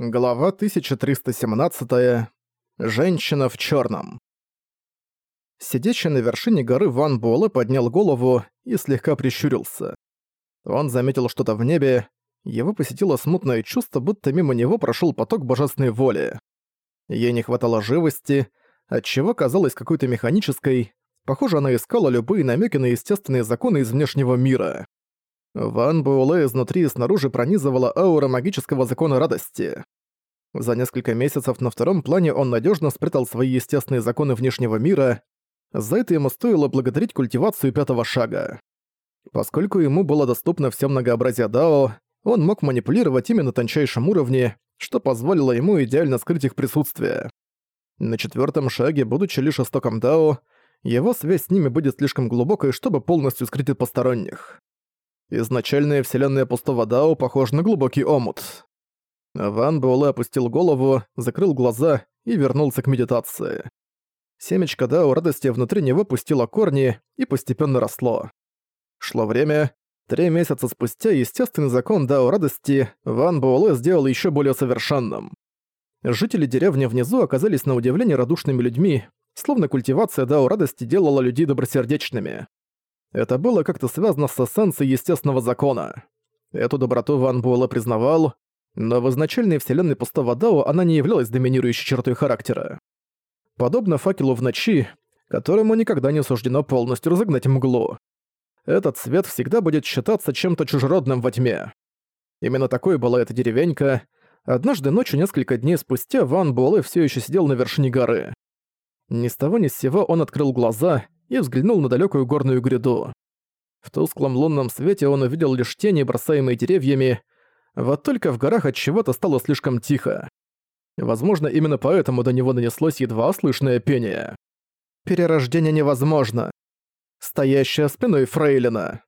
Глава 1317. Женщина в черном. Сидящий на вершине горы Ван Буэлэ поднял голову и слегка прищурился. Он заметил что-то в небе, его посетило смутное чувство, будто мимо него прошел поток божественной воли. Ей не хватало живости, отчего казалась какой-то механической, похоже, она искала любые намеки на естественные законы из внешнего мира. Ван Буэлэ изнутри и снаружи пронизывала аура магического закона радости. За несколько месяцев на втором плане он надежно спрятал свои естественные законы внешнего мира, за это ему стоило благодарить культивацию пятого шага. Поскольку ему было доступно все многообразие Дао, он мог манипулировать ими на тончайшем уровне, что позволило ему идеально скрыть их присутствие. На четвертом шаге, будучи лишь истоком Дао, его связь с ними будет слишком глубокой, чтобы полностью скрыть от посторонних. Изначальная вселенная пустого Дао похожа на глубокий омут. Ван Буэлэ опустил голову, закрыл глаза и вернулся к медитации. Семечко Дао радости внутри него пустило корни и постепенно росло. Шло время. Три месяца спустя естественный закон Дао радости Ван Буэлэ сделал еще более совершенным. Жители деревни внизу оказались на удивление радушными людьми, словно культивация Дао радости делала людей добросердечными. Это было как-то связано с эссенцией естественного закона. Эту доброту Ван Буэлэ признавал, но в изначальной вселенной пустого Дао она не являлась доминирующей чертой характера. Подобно факелу в ночи, которому никогда не суждено полностью разогнать мглу. Этот свет всегда будет считаться чем-то чужеродным во тьме. Именно такой была эта деревенька. Однажды ночью, несколько дней спустя, Ван Буэлэ все еще сидел на вершине горы. Ни с того ни с сего он открыл глаза и взглянул на далекую горную гряду. В тусклом лунном свете он увидел лишь тени, бросаемые деревьями, вот только в горах от чего-то стало слишком тихо. Возможно, именно поэтому до него нанеслось едва слышное пение. «Перерождение невозможно!» Стоящая спиной Фрейлина.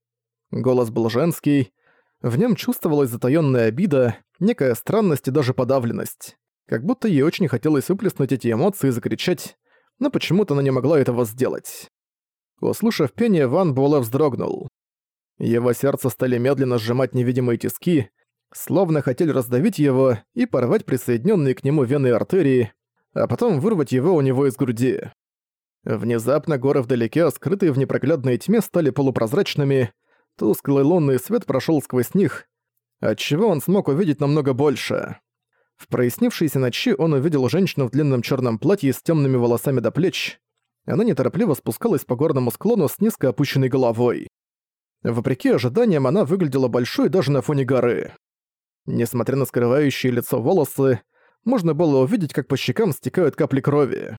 Голос был женский, в нем чувствовалась затаённая обида, некая странность и даже подавленность. Как будто ей очень хотелось выплеснуть эти эмоции и закричать, но почему-то она не могла этого сделать. Услышав пение, Ван Буэлэ вздрогнул. Его сердце стали медленно сжимать невидимые тиски, словно хотели раздавить его и порвать присоединенные к нему вены и артерии, а потом вырвать его у него из груди. Внезапно горы вдалеке, скрытые в непроглядной тьме, стали полупрозрачными, тусклый лунный свет прошел сквозь них, отчего он смог увидеть намного больше. В прояснившейся ночи он увидел женщину в длинном черном платье с темными волосами до плеч, она неторопливо спускалась по горному склону с низко опущенной головой. Вопреки ожиданиям, она выглядела большой даже на фоне горы. Несмотря на скрывающие лицо волосы, можно было увидеть, как по щекам стекают капли крови.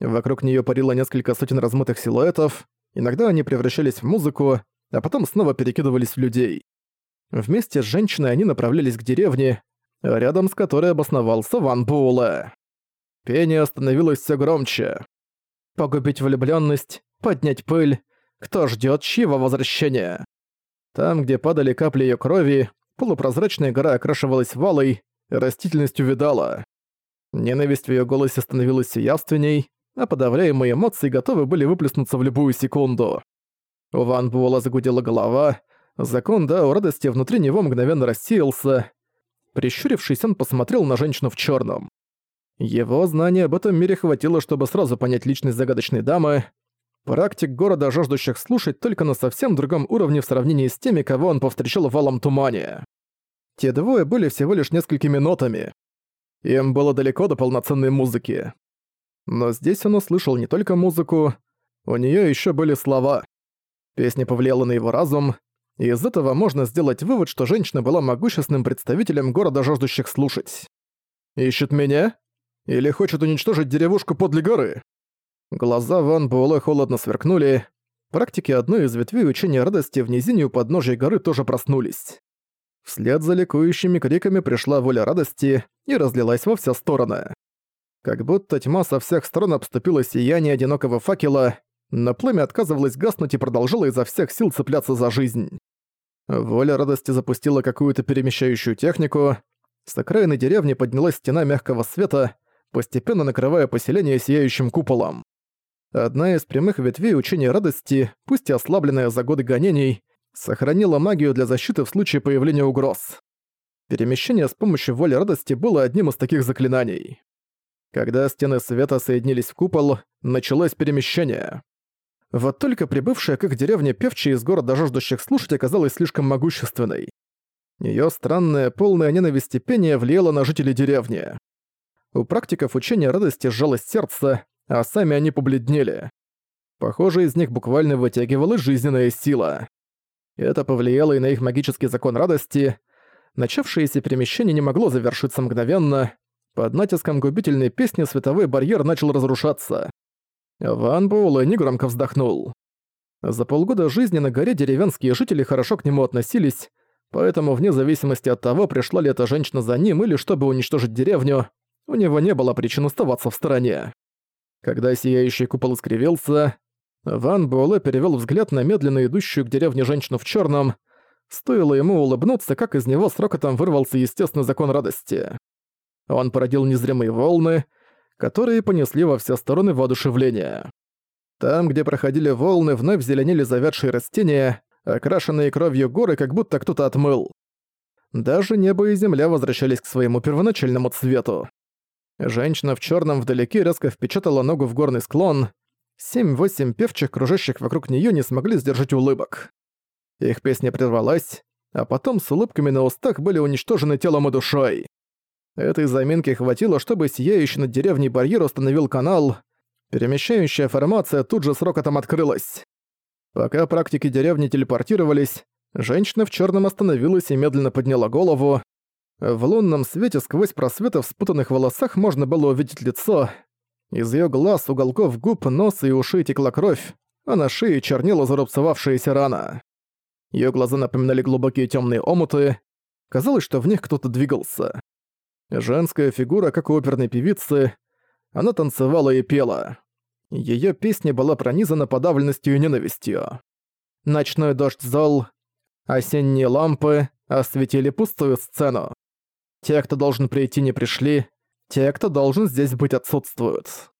Вокруг нее парило несколько сотен размытых силуэтов, иногда они превращались в музыку, а потом снова перекидывались в людей. Вместе с женщиной они направлялись к деревне, рядом с которой обосновался Ван Буэлэ. Пение становилось все громче. Погубить влюбленность, поднять пыль. Кто ждет чьего возвращения? Там, где падали капли ее крови, полупрозрачная гора окрашивалась валой, растительность увидала. Ненависть в ее голосе становилась все явственней, а подавляемые эмоции готовы были выплеснуться в любую секунду. У Ван Буэлла загудела голова, закон да радости внутри него мгновенно рассеялся. Прищурившись, он посмотрел на женщину в черном. Его знания об этом мире хватило, чтобы сразу понять личность загадочной дамы. Практик города, жаждущих слушать только на совсем другом уровне в сравнении с теми, кого он повстречал в Валом Тумане. Те двое были всего лишь несколькими нотами. Им было далеко до полноценной музыки. Но здесь он услышал не только музыку, у нее еще были слова. Песня повлияла на его разум, и из этого можно сделать вывод, что женщина была могущественным представителем города, жаждущих слушать. «Ищет меня?» Или хочет уничтожить деревушку подле горы?» Глаза Ван Буэлэ холодно сверкнули. Практики одной из ветвей учения радости в низине у подножия горы тоже проснулись. Вслед за ликующими криками пришла воля радости и разлилась во все стороны. Как будто тьма со всех сторон обступила сияние одинокого факела, но пламя отказывалось гаснуть и продолжало изо всех сил цепляться за жизнь. Воля радости запустила какую-то перемещающую технику. С окраины деревни поднялась стена мягкого света, постепенно накрывая поселение сияющим куполом. Одна из прямых ветвей учения радости, пусть и ослабленная за годы гонений, сохранила магию для защиты в случае появления угроз. Перемещение с помощью воли радости было одним из таких заклинаний. Когда стены света соединились в купол, началось перемещение. Вот только прибывшая к их деревне певчая из города жаждущих слушать оказалась слишком могущественной. Её странное, полное ненависти пение влияло на жителей деревни. У практиков учения радости сжалось сердце, а сами они побледнели. Похоже, из них буквально вытягивалась жизненная сила. Это повлияло и на их магический закон радости. Начавшееся перемещение не могло завершиться мгновенно. Под натиском губительной песни световой барьер начал разрушаться. Ван Буэлэ негромко вздохнул. За полгода жизни на горе деревенские жители хорошо к нему относились, поэтому вне зависимости от того, пришла ли эта женщина за ним или чтобы уничтожить деревню, у него не было причин оставаться в стороне. Когда сияющий купол искривился, Ван Буэлэ перевел взгляд на медленно идущую к деревне женщину в черном. Стоило ему улыбнуться, как из него с рокотом вырвался естественный закон радости. Он породил незримые волны, которые понесли во все стороны воодушевления. Там, где проходили волны, вновь зеленели завядшие растения, окрашенные кровью горы, как будто кто-то отмыл. Даже небо и земля возвращались к своему первоначальному цвету. Женщина в черном вдалеке резко впечатала ногу в горный склон. Семь-восемь певчих, кружащих вокруг нее, не смогли сдержать улыбок. Их песня прервалась, а потом с улыбками на устах были уничтожены телом и душой. Этой заминки хватило, чтобы сияющий над деревней барьер установил канал. Перемещающая формация тут же с рокотом открылась. Пока практики деревни телепортировались, женщина в черном остановилась и медленно подняла голову. В лунном свете сквозь просветы в спутанных волосах можно было увидеть лицо. Из ее глаз, уголков губ, носа и ушей текла кровь, а на шее чернела зарубцевавшаяся рана. Ее глаза напоминали глубокие темные омуты. Казалось, что в них кто-то двигался. Женская фигура, как у оперной певицы, она танцевала и пела. Её песня была пронизана подавленностью и ненавистью. Ночной дождь зол, осенние лампы осветили пустую сцену. Те, кто должен прийти, не пришли, те, кто должен здесь быть, отсутствуют.